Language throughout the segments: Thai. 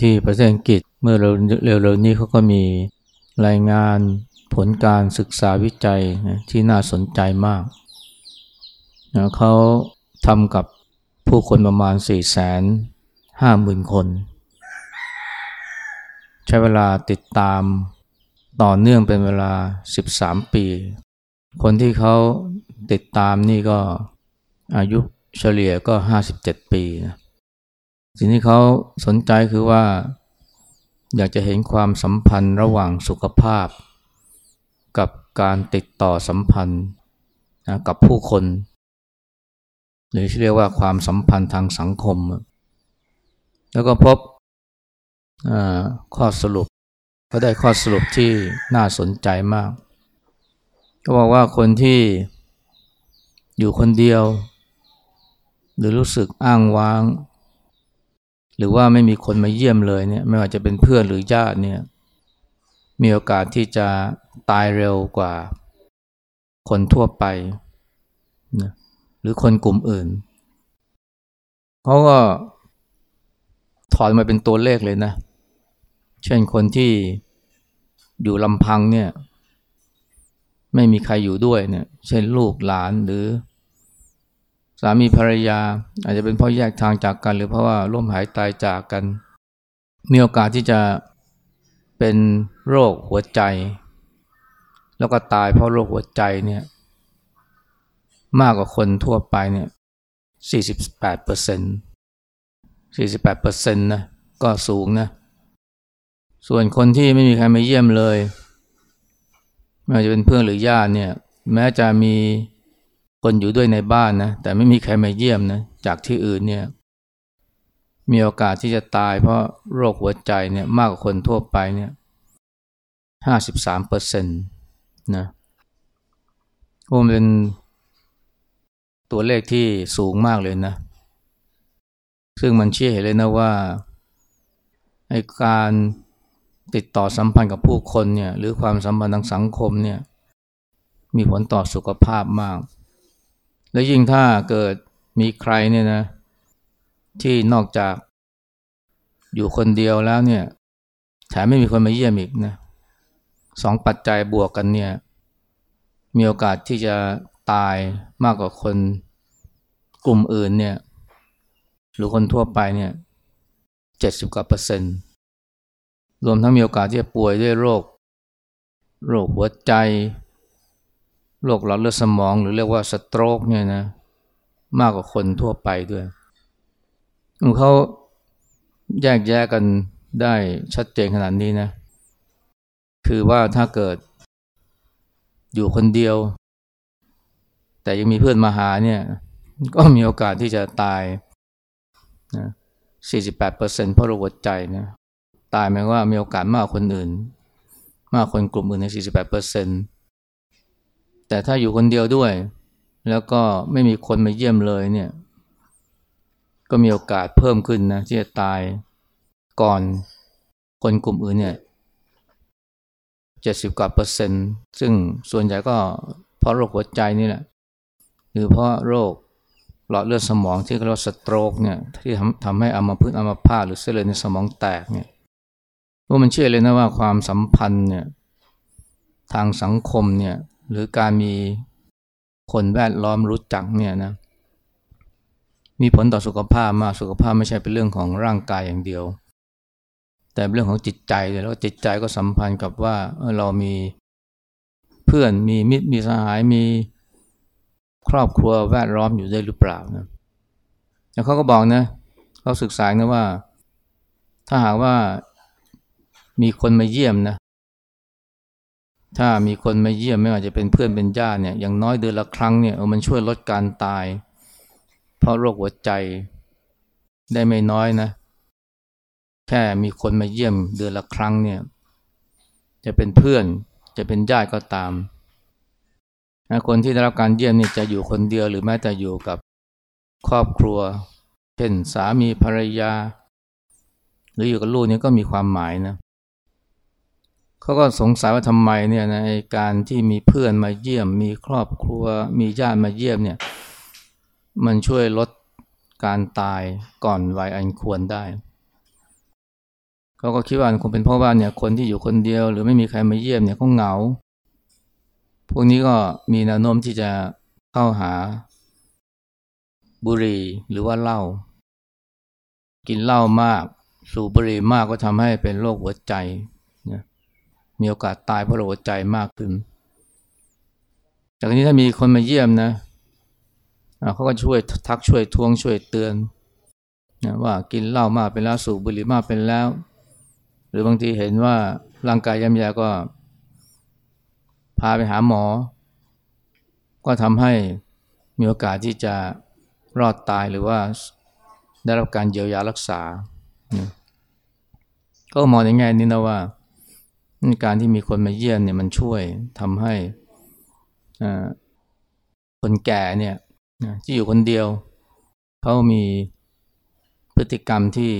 ที่ประเทศอังกฤษเมื่อเร็วๆนี้เขาก็มีรายงานผลการศึกษาวิจัยที่น่าสนใจมาก เขาทำกับผู้คนประมาณ 4 5 0 0 0 0 คน ใช้เวลาติดตามต่อเนื่องเป็นเวลา 13 ปี คนที่เขาติดตามนี่ก็อายุเฉลี่ยก็ 57 ปีนะ สิ่งที่เขาสนใจคือว่า อยากจะเห็นความสัมพันธ์ระหว่างสุขภาพ กับการติดต่อสัมพันธ์นะกับผู้คน หรือที่เรียกว่าความสัมพันธ์ทางสังคม แล้วก็พบข้อสรุปก็ได้ข้อสรุปที่น่าสนใจมากก็บอกว่าคนที่อยู่คนเดียว หรือรู้สึกอ้างว้าง หรือว่าไม่มีคนมาเยี่ยมเลยเนี่ยไม่ว่าจะเป็นเพื่อนหรือญาติเนี่ยมีโอกาสที่จะตายเร็วกว่าคนทั่วไปนะหรือคนกลุ่มอื่นเขาก็ถอดมาเป็นตัวเลขเลยนะ เช่นคนที่อยู่ลำพังเนี่ย ไม่มีใครอยู่ด้วยเนี่ย เช่นลูกหลานหรือ สามีภรรยา อาจจะเป็นเพราะแยกทางจากกัน หรือเพราะว่าร่วมหายตายจากกัน มีโอกาสที่จะเป็นโรคหัวใจ แล้วก็ตายเพราะโรคหัวใจเนี่ยมากกว่าคนทั่วไปเนี่ย48เปอร์เซ็นต์48เปอร์เซ็นต์นะก็สูงนะส่วนคนที่ไม่มีใครมาเยี่ยมเลย ไม่ว่าจะเป็นเพื่อนหรือญาติเนี่ย แม้จะมี คนอยู่ด้วยในบ้านนะแต่ไม่มีใครมาเยี่ยมนะจากที่อื่นเนี่ยมีโอกาสที่จะตายเพราะโรคหัวใจเนี่ยมากกว่าคนทั่วไปเนี่ยห้าสิบสามเปอร์เซ็นต์นะโอ้เป็นตัวเลขที่สูงมากเลยนะ ซึ่งมันเชื่อเห็นเลยนะว่าไอการติดต่อสัมพันธ์กับผู้คนเนี่ยหรือความสัมพันธ์ทางสังคมเนี่ยมีผลต่อสุขภาพมาก และยิ่งถ้าเกิดมีใครเนี่ยนะ ที่นอกจากอยู่คนเดียวแล้วเนี่ยแถมไม่มีคนมาเยี่ยมอีกนะสองปัจจัยบวกกันเนี่ย มีโอกาสที่จะตายมากกว่าคนกลุ่มอื่นเนี่ย หรือคนทั่วไปเนี่ยเจ็ดสิบกว่าเปอร์เซ็นต์รวมทั้งมีโอกาสที่จะป่วยด้วยโรค โรคหัวใจ โรคหลอดเลือดสมองหรือเรียกว่าสโตรกเนี่ยนะมากกว่าคนทั่วไปด้วยเขาแยกแยกกันได้ชัดเจนขนาดนี้นะ คือว่าถ้าเกิดอยู่คนเดียว แต่ยังมีเพื่อนมาหาเนี่ย ก็มีโอกาสที่จะตายนะ48%เพราะโรคหัวใจนะ ตายหมายว่ามีโอกาสมากคนอื่น มากคนกลุ่มอื่นใน48เปอร์เซ็นต์ แต่ถ้าอยู่คนเดียวด้วย แล้วก็ไม่มีคนมาเยี่ยมเลยเนี่ย ก็มีโอกาสเพิ่มขึ้นนะที่จะตายก่อนคนกลุ่มอื่นเนี่ยเจ็ดสิบกว่าเปอร์เซ็นต์ซึ่งส่วนใหญ่ก็เพราะโรคหัวใจนี่แหละหรือเพราะโรคหลอดเลือดสมองที่เรียกว่าสโตรกเนี่ยที่ทำทำให้อัมพฤกษ์อัมพาตหรือเส้นเลือดในสมองแตกเนี่ยว่ามันเชื่อเลยนะว่าความสัมพันธ์เนี่ยทางสังคมเนี่ย หรือการมีคนแวดล้อมรู้จักเนี่ยนะมีผลต่อสุขภาพมากสุขภาพไม่ใช่เป็นเรื่องของร่างกายอย่างเดียว แต่เป็นเรื่องของจิตใจเลยแล้วจิตใจก็สัมพันธ์กับว่าเรามีเพื่อนมีมิตรมีสหายมีครอบครัวแวดล้อมอยู่ได้หรือเปล่านะแล้วเขาก็บอกนะเขาศึกษานะว่า ถ้าหากว่ามีคนมาเยี่ยมนะ ถ้ามีคนมาเยี่ยมไม่ว่าจะเป็นเพื่อนเป็นญาติเนี่ยอย่างน้อยเดือนละครั้งเนี่ยมันช่วยลดการตาย เพราะโรคหัวใจได้ไม่น้อยนะ แค่มีคนมาเยี่ยมเดือนละครั้งเนี่ย จะเป็นเพื่อนจะเป็นญาติก็ตามคนที่ได้รับการเยี่ยมนี่จะอยู่คนเดียวหรือแม้แต่อยู่กับครอบครัว เช่นสามีภรรยา หรืออยู่กับลูกนี่ก็มีความหมายนะ เขาก็สงสัยว่าทำไมเนี่ยในการที่มีเพื่อนมาเยี่ยม มีครอบครัว มีญาติมาเยี่ยมเนี่ย มันช่วยลดการตายก่อนวัยอันควรได้เขาก็คิดว่าคงเป็นเพราะว่าเนี่ยคนที่อยู่คนเดียว หรือไม่มีใครมาเยี่ยมเนี่ยเขาเหงา พวกนี้ก็มีแนวโน้มที่จะเข้าหา บุหรี่หรือว่าเหล้ากินเหล้ามาก สูบบุหรี่มากก็ทำให้เป็นโรคหัวใจ มีโอกาสตายเพราะโรคหัวใจมากขึ้น จากนี้ถ้ามีคนมาเยี่ยมนะเขาก็ช่วยทักช่วยทวงช่วยเตือนนะว่ากินเหล้ามากเป็นแล้วสูบบุหรี่มากเป็นแล้ว หรือบางทีเห็นว่าร่างกายย่ำแย่ก็ พาไปหาหมอ ก็ทำให้มีโอกาสที่จะรอดตายหรือว่าได้รับการเยียวยารักษา ก็มองในแง่นี้นะว่า การที่มีคนมาเยี่ยมเนี่ยมันช่วยทำให้คนแก่เนี่ยที่อยู่คนเดียวเขามีพฤติกรรมที่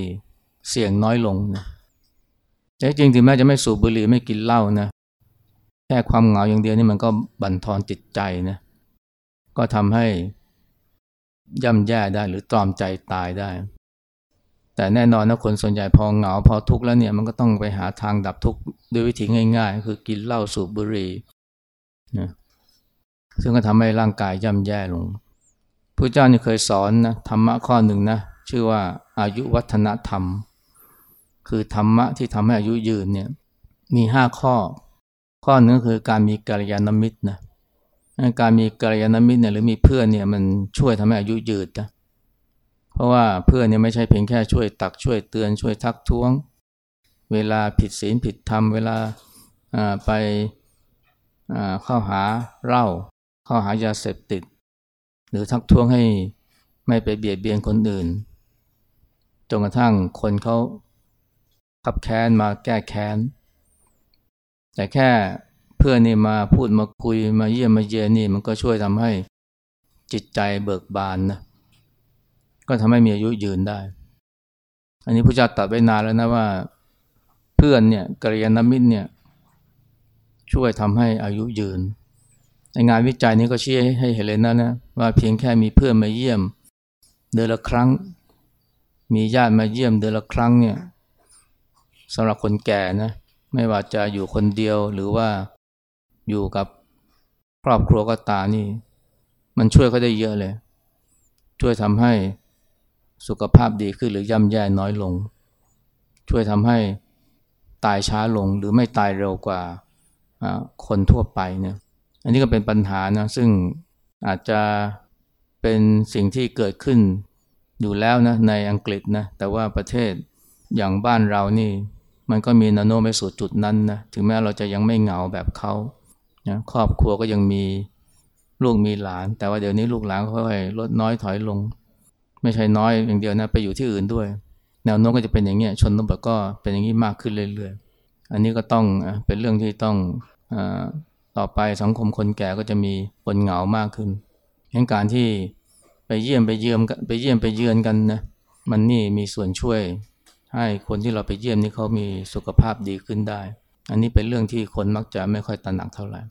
เสี่ยงน้อยลงนะแต่จริงถึงแม้จะไม่สูบบุหรี่ไม่กินเหล้านะแค่ความเหงาอย่างเดียวนี่มันก็บั่นทอนจิตใจนะก็ทำให้ย่ำแย่ได้หรือตรอมใจตายได้ แต่แน่นอนนะคนส่วนใหญ่พอเหงาพอทุกข์แล้วเนี่ยมันก็ต้องไปหาทางดับทุกข์ด้วยวิธีง่ายๆ คือกินเหล้าสูบบุหรี่นะซึ่งก็ทำให้ร่างกายย่ำแย่ลงพระเจ้านี่เคยสอนนะธรรมะข้อหนึ่งนะชื่อว่าอายุวัฒนธรรม คือธรรมะที่ทำให้อายุยืนเนี่ยมีห้าข้อ ข้อหนึ่งคือการมีกัลยาณมิตรนะการมีกัลยาณมิตรเนี่ยหรือมีเพื่อนเนี่ยมันช่วยทำให้อายุยืนนะ ราะว่าเพื่อนเนี่ยไม่ใช่เพียงแค่ช่วยตักช่วยเตือนช่วยทักท้วง เวลาผิดศีลผิดธรรม เวลาไปเข้าหาเหล้าเข้าหายาเสพติด หรือทักท้วงให้ไม่ไปเบียดเบียนคนอื่นจนกระทั่งคนเขาขับแค้นมาแก้แค้น แต่แค่เพื่อนนี่มาพูดมาคุยมาเยี่ยมมาเยียนี่มันก็ช่วยทำให้จิตใจเบิกบานนะ ก็ทำให้มีอายุยืนได้ อันนี้พระเจ้าตรัสไว้นานแล้วนะว่า เพื่อนเนี่ยกัลยาณมิตรเนี่ยช่วยทำให้อายุยืนงานวิจัยนี้ก็ชี้ให้เห็นเลยนะนะว่าเพียงแค่มีเพื่อนมาเยี่ยม เดือนละครั้ง มีญาติมาเยี่ยมเดือนละครั้งเนี่ยสำหรับคนแก่นะไม่ว่าจะอยู่คนเดียวหรือว่าอยู่กับครอบครัวก็ตานี่ มันช่วยเขาได้เยอะเลย ช่วยทำให้ สุขภาพดีขึ้นหรือย่ำแย่น้อยลง ช่วยทำให้ตายช้าลงหรือไม่ตายเร็วกว่าคนทั่วไปเนี่ยอันนี้ก็เป็นปัญหานะซึ่งอาจจะเป็นสิ่งที่เกิดขึ้นอยู่แล้วนะในอังกฤษนะแต่ว่าประเทศอย่างบ้านเรานี่ มันก็มีนาโนไปสู่จุดนั้นนะถึงแม้เราจะยังไม่เหงาแบบเขานะครอบครัวก็ยังมีลูกมีหลาน แต่ว่าเดี๋ยวนี้ลูกหลานค่อยๆลดน้อยถอยลง ไม่ใช่น้อยอย่างเดียวนะไปอยู่ที่อื่นด้วย แนวโน้มก็จะเป็นอย่างเงี้ยชนบทก็เป็นอย่างนี้มากขึ้นเรื่อยๆ อันนี้ก็ต้องเป็นเรื่องที่ต้องต่อไปสังคมคนแก่ก็จะมีคนเหงามากขึ้นเหตุการที่ไปเยี่ยมไปเยือนไปเยี่ยมไปเยือนกันนะมันนี่มีส่วนช่วยให้คนที่เราไปเยี่ยมนี่เขามีสุขภาพดีขึ้นได้ อันนี้เป็นเรื่องที่คนมักจะไม่ค่อยตระหนักเท่าไหร่